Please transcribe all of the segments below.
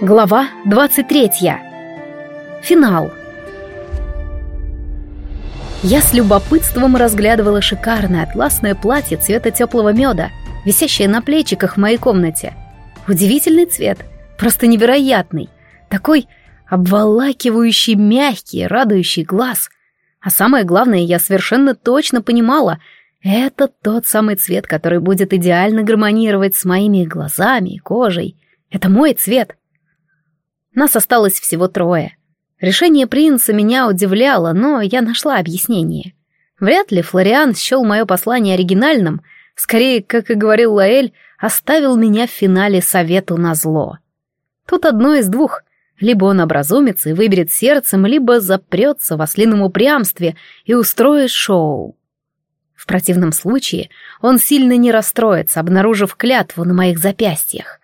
Глава 23. Финал. Я с любопытством разглядывала шикарное атласное платье цвета теплого меда, висящее на плечиках в моей комнате. Удивительный цвет, просто невероятный, такой обволакивающий, мягкий, радующий глаз. А самое главное, я совершенно точно понимала, это тот самый цвет, который будет идеально гармонировать с моими глазами и кожей. Это мой цвет. Нас осталось всего трое. Решение принца меня удивляло, но я нашла объяснение. Вряд ли Флориан счел мое послание оригинальным, скорее, как и говорил Лаэль, оставил меня в финале совету на зло. Тут одно из двух. Либо он образумится и выберет сердцем, либо запрется в ослином упрямстве и устроит шоу. В противном случае он сильно не расстроится, обнаружив клятву на моих запястьях.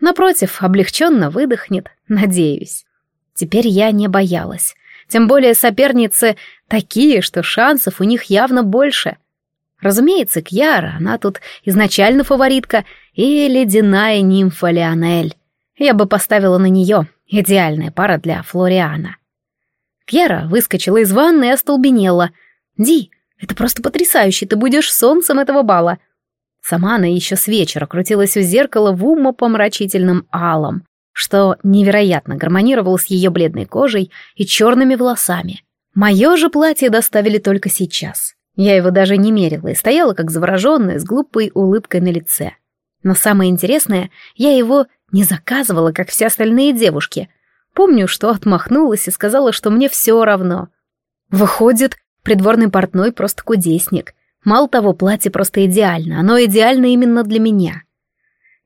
Напротив, облегченно выдохнет, надеюсь. Теперь я не боялась. Тем более соперницы такие, что шансов у них явно больше. Разумеется, Кьяра, она тут изначально фаворитка, и ледяная нимфа Леонель. Я бы поставила на нее идеальная пара для Флориана. Кьяра выскочила из ванны и остолбенела. «Ди, это просто потрясающе, ты будешь солнцем этого бала!» Сама она еще с вечера крутилась у зеркала в умопомрачительном алом, что невероятно гармонировало с ее бледной кожей и черными волосами. Мое же платье доставили только сейчас. Я его даже не мерила и стояла как завороженная, с глупой улыбкой на лице. Но самое интересное, я его не заказывала, как все остальные девушки. Помню, что отмахнулась и сказала, что мне все равно. Выходит, придворный портной просто кудесник — Мало того, платье просто идеально, оно идеально именно для меня.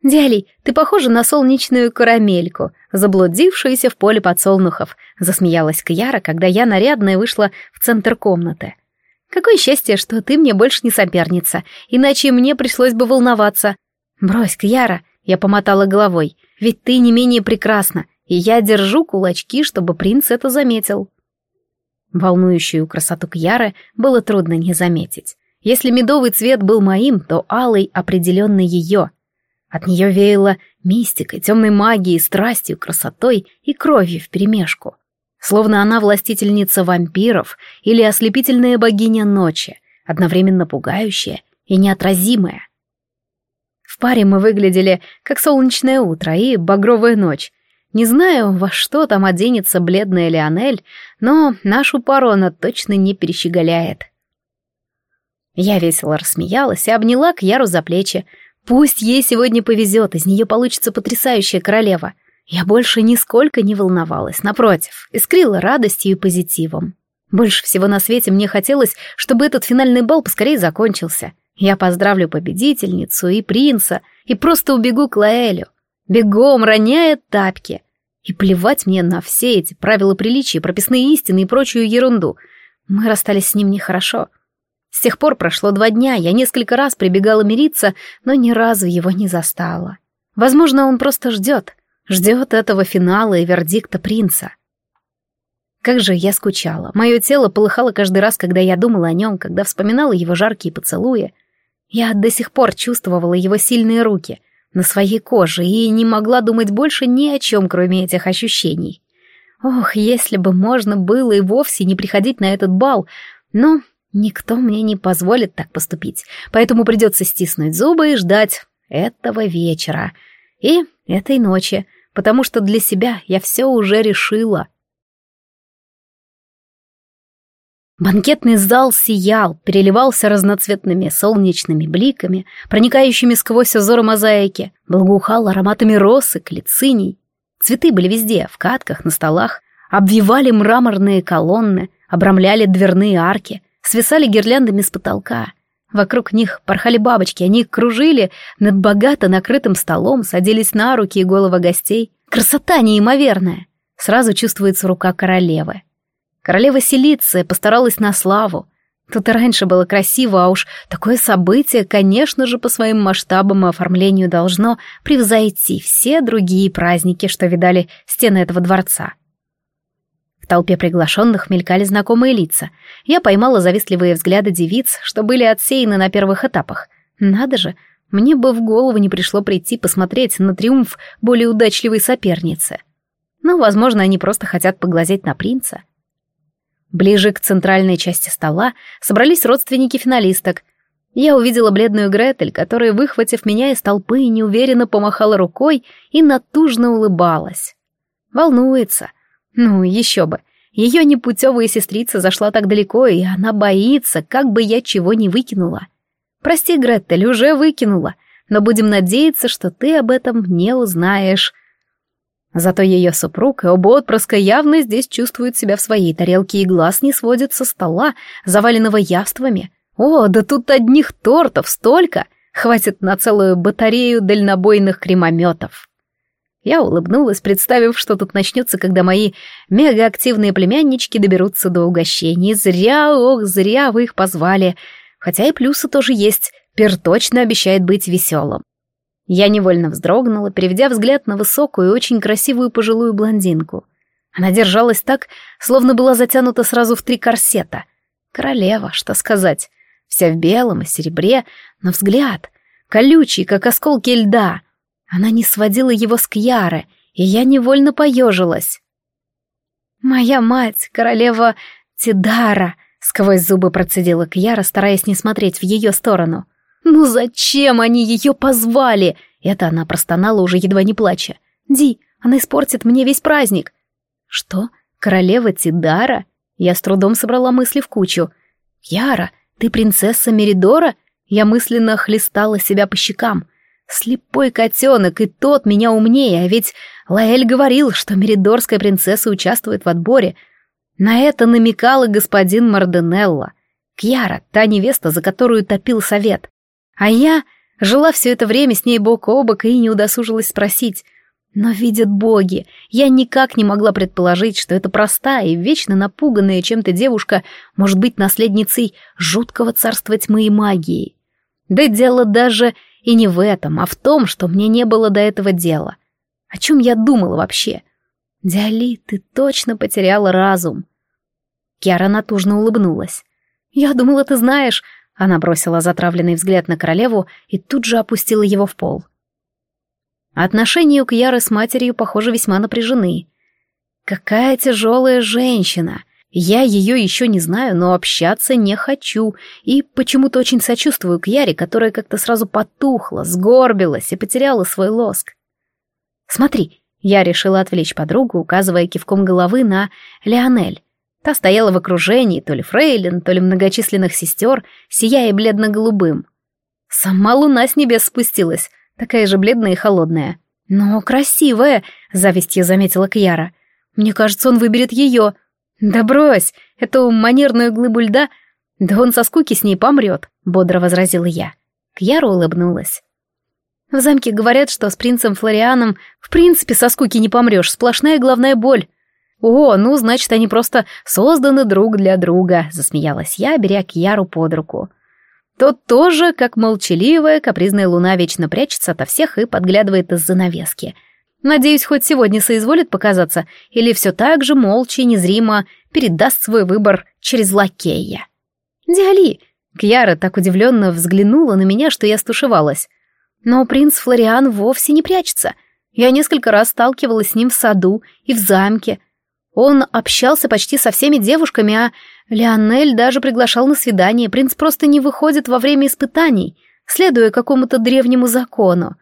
«Дяли, ты похожа на солнечную карамельку, заблудившуюся в поле подсолнухов», засмеялась Кьяра, когда я нарядная вышла в центр комнаты. «Какое счастье, что ты мне больше не соперница, иначе мне пришлось бы волноваться». «Брось, Кьяра», я помотала головой, «ведь ты не менее прекрасна, и я держу кулачки, чтобы принц это заметил». Волнующую красоту Кьяры было трудно не заметить. Если медовый цвет был моим, то алый определенно ее. От нее веяло мистикой, темной магией, страстью, красотой и кровью вперемешку. Словно она властительница вампиров или ослепительная богиня ночи, одновременно пугающая и неотразимая. В паре мы выглядели как солнечное утро и багровая ночь. Не знаю, во что там оденется бледная Леонель, но нашу пару она точно не перещеголяет. Я весело рассмеялась и обняла Кьяру за плечи. Пусть ей сегодня повезет, из нее получится потрясающая королева. Я больше нисколько не волновалась, напротив, искрила радостью и позитивом. Больше всего на свете мне хотелось, чтобы этот финальный бал поскорее закончился. Я поздравлю победительницу и принца, и просто убегу к Лаэлю. Бегом, роняя тапки. И плевать мне на все эти правила приличия, прописные истины и прочую ерунду. Мы расстались с ним нехорошо. С тех пор прошло два дня, я несколько раз прибегала мириться, но ни разу его не застала. Возможно, он просто ждет, ждет этого финала и вердикта принца. Как же я скучала. Мое тело полыхало каждый раз, когда я думала о нем, когда вспоминала его жаркие поцелуи. Я до сих пор чувствовала его сильные руки на своей коже и не могла думать больше ни о чем, кроме этих ощущений. Ох, если бы можно было и вовсе не приходить на этот бал, но Никто мне не позволит так поступить, поэтому придется стиснуть зубы и ждать этого вечера и этой ночи, потому что для себя я все уже решила. Банкетный зал сиял, переливался разноцветными солнечными бликами, проникающими сквозь узоры мозаики, благоухал ароматами росы, клециней. Цветы были везде, в катках, на столах, обвивали мраморные колонны, обрамляли дверные арки, свисали гирляндами с потолка. Вокруг них порхали бабочки, они кружили над богато накрытым столом, садились на руки и головы гостей. Красота неимоверная. Сразу чувствуется рука королевы. Королева Селиция постаралась на славу. Тут и раньше было красиво, а уж такое событие, конечно же, по своим масштабам и оформлению должно превзойти все другие праздники, что видали стены этого дворца. В толпе приглашенных мелькали знакомые лица. Я поймала завистливые взгляды девиц, что были отсеяны на первых этапах. Надо же, мне бы в голову не пришло прийти посмотреть на триумф более удачливой соперницы. Но, возможно, они просто хотят поглазеть на принца. Ближе к центральной части стола собрались родственники финалисток. Я увидела бледную Гретель, которая, выхватив меня из толпы, неуверенно помахала рукой и натужно улыбалась. Волнуется. Ну, еще бы. Ее непутевая сестрица зашла так далеко, и она боится, как бы я чего не выкинула. Прости, Гретель, уже выкинула, но будем надеяться, что ты об этом не узнаешь. Зато ее супруг и оба отпрыска явно здесь чувствуют себя в своей тарелке и глаз не сводит со стола, заваленного явствами. О, да тут одних тортов столько! Хватит на целую батарею дальнобойных кремометов. Я улыбнулась, представив, что тут начнется, когда мои мегаактивные племяннички доберутся до угощений. Зря, ох, зря вы их позвали. Хотя и плюсы тоже есть, Пер точно обещает быть веселым. Я невольно вздрогнула, переведя взгляд на высокую и очень красивую пожилую блондинку. Она держалась так, словно была затянута сразу в три корсета. Королева, что сказать. Вся в белом и серебре, но взгляд, колючий, как осколки льда. Она не сводила его с Кьяры, и я невольно поежилась. «Моя мать, королева Тидара», Сквозь зубы процедила Кьяра, стараясь не смотреть в ее сторону. «Ну зачем они ее позвали?» Это она простонала, уже едва не плача. «Ди, она испортит мне весь праздник». «Что? Королева Тидара?» Я с трудом собрала мысли в кучу. «Яра, ты принцесса Меридора?» Я мысленно хлестала себя по щекам. Слепой котенок, и тот меня умнее, а ведь Лаэль говорил, что меридорская принцесса участвует в отборе — на это намекал и господин Марденелло. Кьяра, та невеста, за которую топил совет. А я жила все это время с ней бок о бок и не удосужилась спросить. Но видят боги, я никак не могла предположить, что эта простая и вечно напуганная чем-то девушка может быть наследницей жуткого царства тьмы и магии. Да дело даже и не в этом, а в том, что мне не было до этого дела. О чем я думала вообще? — «Диали, ты точно потеряла разум!» Киара натужно улыбнулась. «Я думала, ты знаешь...» Она бросила затравленный взгляд на королеву и тут же опустила его в пол. Отношения у Кьяры с матерью, похоже, весьма напряжены. Какая тяжелая женщина! Я ее еще не знаю, но общаться не хочу, и почему-то очень сочувствую Кьяре, которая как-то сразу потухла, сгорбилась и потеряла свой лоск. «Смотри, я решила отвлечь подругу, указывая кивком головы на Леонель. Та стояла в окружении то ли фрейлин, то ли многочисленных сестер, сияя бледно-голубым. Сама луна с небес спустилась, такая же бледная и холодная. «Но красивая», — завистью заметила Кьяра. «Мне кажется, он выберет ее». «Да брось, эту манерную глыбу льда...» «Да он со скуки с ней помрет», — бодро возразила я. Кьяра улыбнулась. В замке говорят, что с принцем Флорианом в принципе со скуки не помрешь, сплошная головная боль. О, ну, значит, они просто созданы друг для друга, засмеялась я, беря Кьяру под руку. Тот тоже, как молчаливая, капризная луна, вечно прячется ото всех и подглядывает из занавески. Надеюсь, хоть сегодня соизволит показаться, или все так же молча и незримо передаст свой выбор через лакея. «Диали!» Кьяра так удивленно взглянула на меня, что я стушевалась. Но принц Флориан вовсе не прячется. Я несколько раз сталкивалась с ним в саду и в замке. Он общался почти со всеми девушками, а Леонель даже приглашал на свидание. Принц просто не выходит во время испытаний, следуя какому-то древнему закону.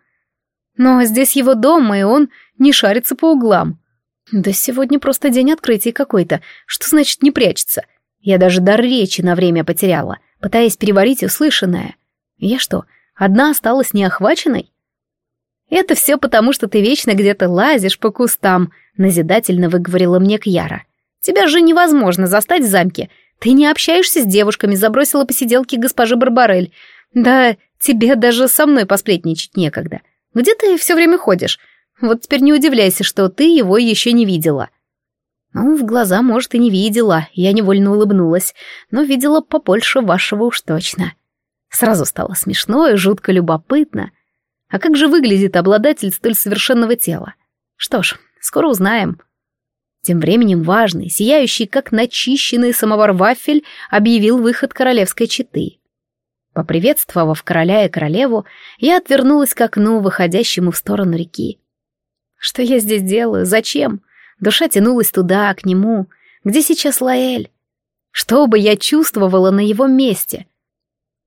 Но здесь его дом, и он не шарится по углам. Да сегодня просто день открытия какой-то. Что значит не прячется? Я даже дар речи на время потеряла, пытаясь переварить услышанное. Я что, Одна осталась неохваченной? Это все потому, что ты вечно где-то лазишь по кустам, назидательно выговорила мне Кьяра. Тебя же невозможно застать в замке. Ты не общаешься с девушками, забросила посиделки госпожи Барбарель. Да тебе даже со мной посплетничать некогда. Где ты все время ходишь? Вот теперь не удивляйся, что ты его еще не видела. Ну, в глаза, может, и не видела, я невольно улыбнулась, но видела побольше вашего уж точно. Сразу стало смешно и жутко любопытно. А как же выглядит обладатель столь совершенного тела? Что ж, скоро узнаем. Тем временем важный, сияющий, как начищенный самовар вафель, объявил выход королевской четы. Поприветствовав короля и королеву, я отвернулась к окну, выходящему в сторону реки. Что я здесь делаю? Зачем? Душа тянулась туда, к нему. Где сейчас Лаэль? Что бы я чувствовала на его месте?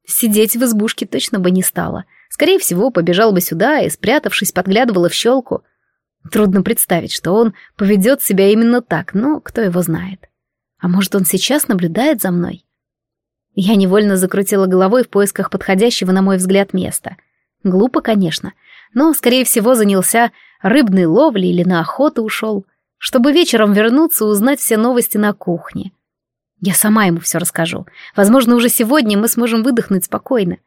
Сидеть в избушке точно бы не стала. Скорее всего, побежал бы сюда и, спрятавшись, подглядывала в щелку. Трудно представить, что он поведет себя именно так, но кто его знает. А может, он сейчас наблюдает за мной? Я невольно закрутила головой в поисках подходящего, на мой взгляд, места. Глупо, конечно, но, скорее всего, занялся рыбной ловлей или на охоту ушел, чтобы вечером вернуться и узнать все новости на кухне. Я сама ему все расскажу. Возможно, уже сегодня мы сможем выдохнуть спокойно.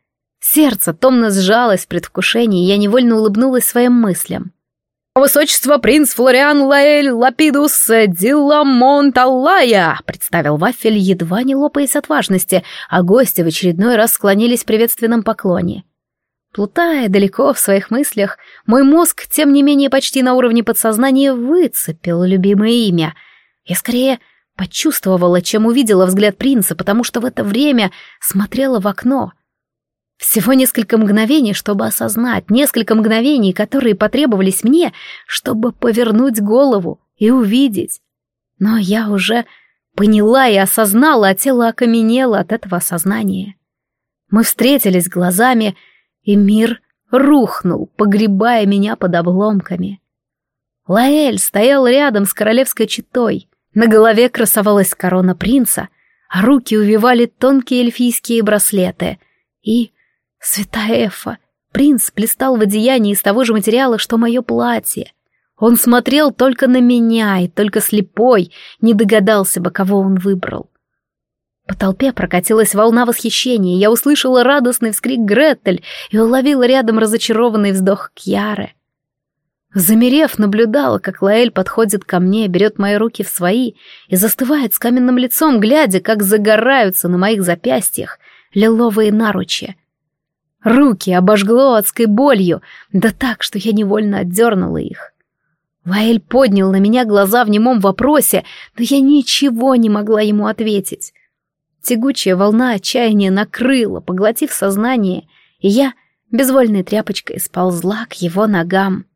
Сердце томно сжалось в предвкушении, и я невольно улыбнулась своим мыслям. «Высочество принц Флориан Лаэль Лапидус Диламонт Аллая!» представил Вафель, едва не лопаясь от важности, а гости в очередной раз склонились в приветственном поклоне. Плутая далеко в своих мыслях, мой мозг, тем не менее почти на уровне подсознания, выцепил любимое имя. Я скорее почувствовала, чем увидела взгляд принца, потому что в это время смотрела в окно — всего несколько мгновений, чтобы осознать, несколько мгновений, которые потребовались мне, чтобы повернуть голову и увидеть. Но я уже поняла и осознала, а тело окаменело от этого осознания. Мы встретились глазами, и мир рухнул, погребая меня под обломками. Лаэль стоял рядом с королевской четой. На голове красовалась корона принца, а руки увивали тонкие эльфийские браслеты. И Святая Эфа, принц блистал в одеянии из того же материала, что мое платье. Он смотрел только на меня, и только слепой не догадался бы, кого он выбрал. По толпе прокатилась волна восхищения, я услышала радостный вскрик Гретель и уловила рядом разочарованный вздох Кьяры. Замерев, наблюдала, как Лаэль подходит ко мне, берет мои руки в свои и застывает с каменным лицом, глядя, как загораются на моих запястьях лиловые наручи. Руки обожгло адской болью, да так, что я невольно отдернула их. Лаэль поднял на меня глаза в немом вопросе, но я ничего не могла ему ответить. Тягучая волна отчаяния накрыла, поглотив сознание, и я безвольной тряпочкой сползла к его ногам.